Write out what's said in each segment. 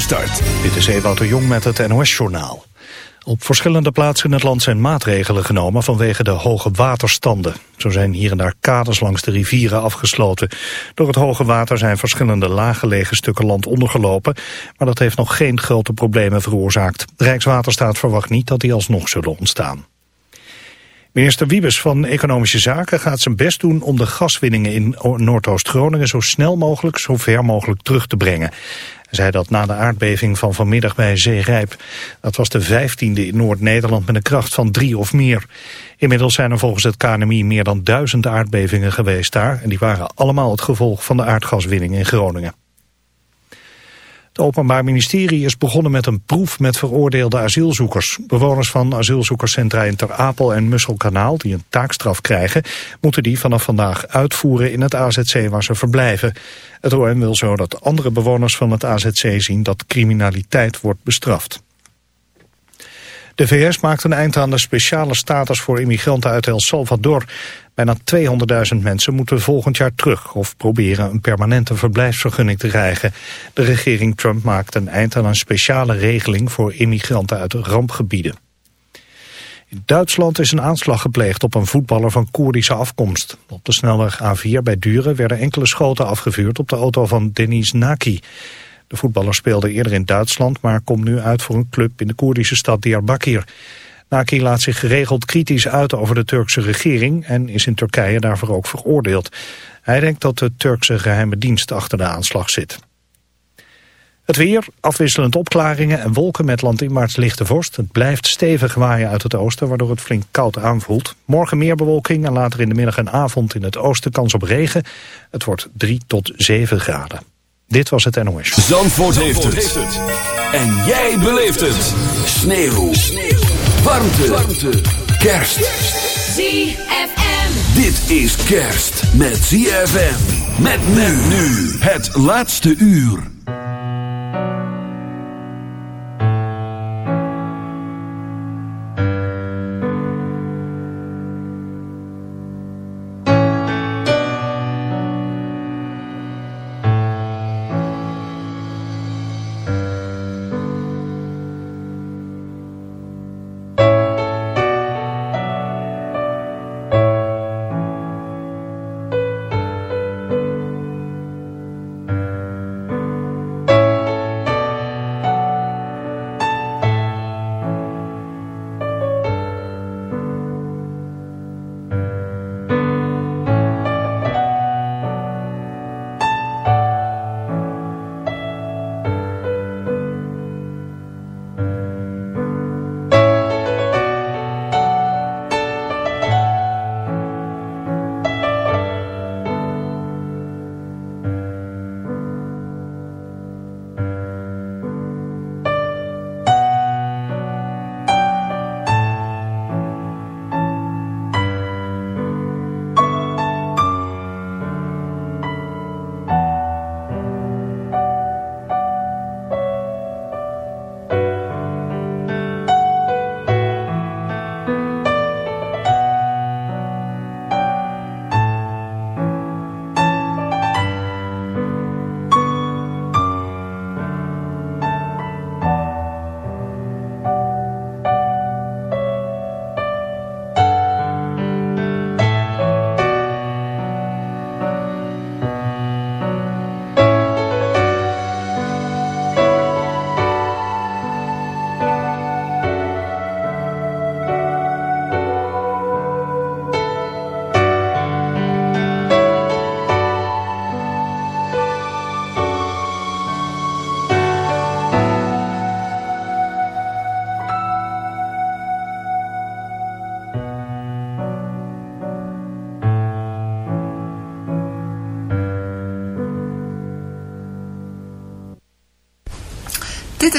start. Dit is Ewout de Jong met het NOS-journaal. Op verschillende plaatsen in het land zijn maatregelen genomen vanwege de hoge waterstanden. Zo zijn hier en daar kaders langs de rivieren afgesloten. Door het hoge water zijn verschillende laaggelegen stukken land ondergelopen, maar dat heeft nog geen grote problemen veroorzaakt. Rijkswaterstaat verwacht niet dat die alsnog zullen ontstaan. Minister Wiebes van Economische Zaken gaat zijn best doen om de gaswinningen in Noordoost-Groningen zo snel mogelijk, zo ver mogelijk terug te brengen. Hij zei dat na de aardbeving van vanmiddag bij Zeerijp. Dat was de vijftiende in Noord-Nederland met een kracht van drie of meer. Inmiddels zijn er volgens het KNMI meer dan duizend aardbevingen geweest daar. En die waren allemaal het gevolg van de aardgaswinning in Groningen. Het Openbaar Ministerie is begonnen met een proef met veroordeelde asielzoekers. Bewoners van asielzoekerscentra in Ter Apel en Musselkanaal, die een taakstraf krijgen, moeten die vanaf vandaag uitvoeren in het AZC waar ze verblijven. Het OM wil zo dat andere bewoners van het AZC zien dat criminaliteit wordt bestraft. De VS maakt een eind aan de speciale status voor immigranten uit El Salvador. Bijna 200.000 mensen moeten volgend jaar terug of proberen een permanente verblijfsvergunning te krijgen. De regering Trump maakt een eind aan een speciale regeling voor immigranten uit rampgebieden. In Duitsland is een aanslag gepleegd op een voetballer van Koerdische afkomst. Op de snelweg A4 bij Duren werden enkele schoten afgevuurd op de auto van Denis Naki. De voetballer speelde eerder in Duitsland, maar komt nu uit voor een club in de Koerdische stad Diyarbakir. Naki laat zich geregeld kritisch uit over de Turkse regering en is in Turkije daarvoor ook veroordeeld. Hij denkt dat de Turkse geheime dienst achter de aanslag zit. Het weer, afwisselend opklaringen en wolken met landinwaarts lichte vorst. Het blijft stevig waaien uit het oosten, waardoor het flink koud aanvoelt. Morgen meer bewolking en later in de middag en avond in het oosten kans op regen. Het wordt 3 tot 7 graden. Dit was het NOS. Zandvoort, Zandvoort heeft, het. En jij beleeft het. Sneeuw. Sneeuw. Warmte. Warmte. Kerst. ZFM. Dit is kerst met ZFM. Met men nu. Het laatste uur.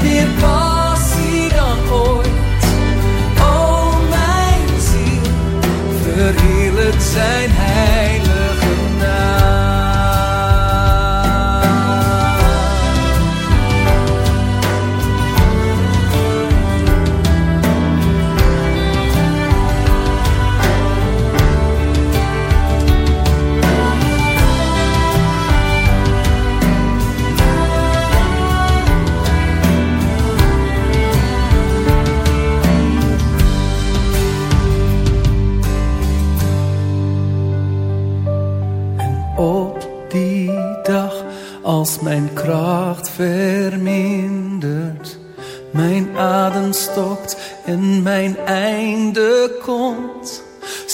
Met meer passie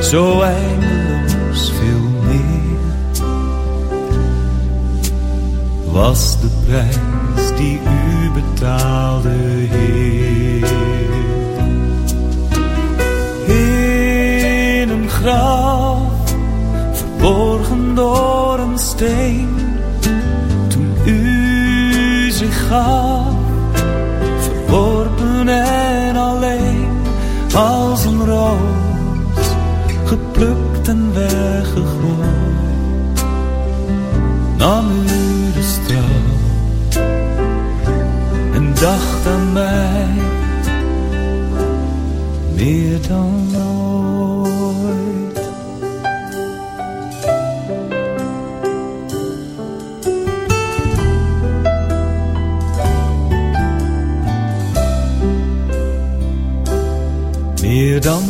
zo eindeloos veel meer. Was de prijs die u betaalde, Heer. In een graf, verborgen door een steen, toen u zich gaf, verworpen en alleen als een roos geplukt en weggegooid, nam u de straf en dacht aan mij meer dan ooit. Meer dan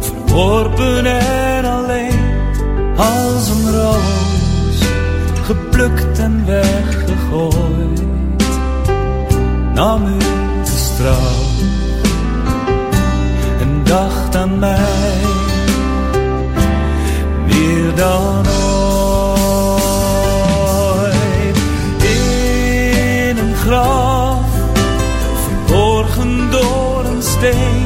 verworpen en alleen. Als een roos, geplukt en weggegooid. Nam u de straf en dacht aan mij meer dan ooit. In een graf, verborgen door een steen.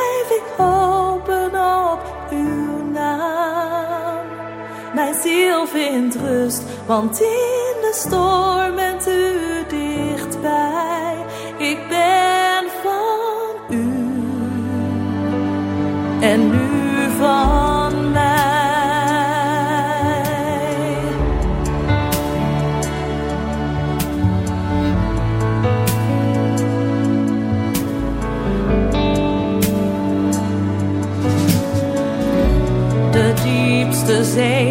ziel vindt rust, want in de storm bent u dichtbij. Ik ben van u en u van mij. De diepste zee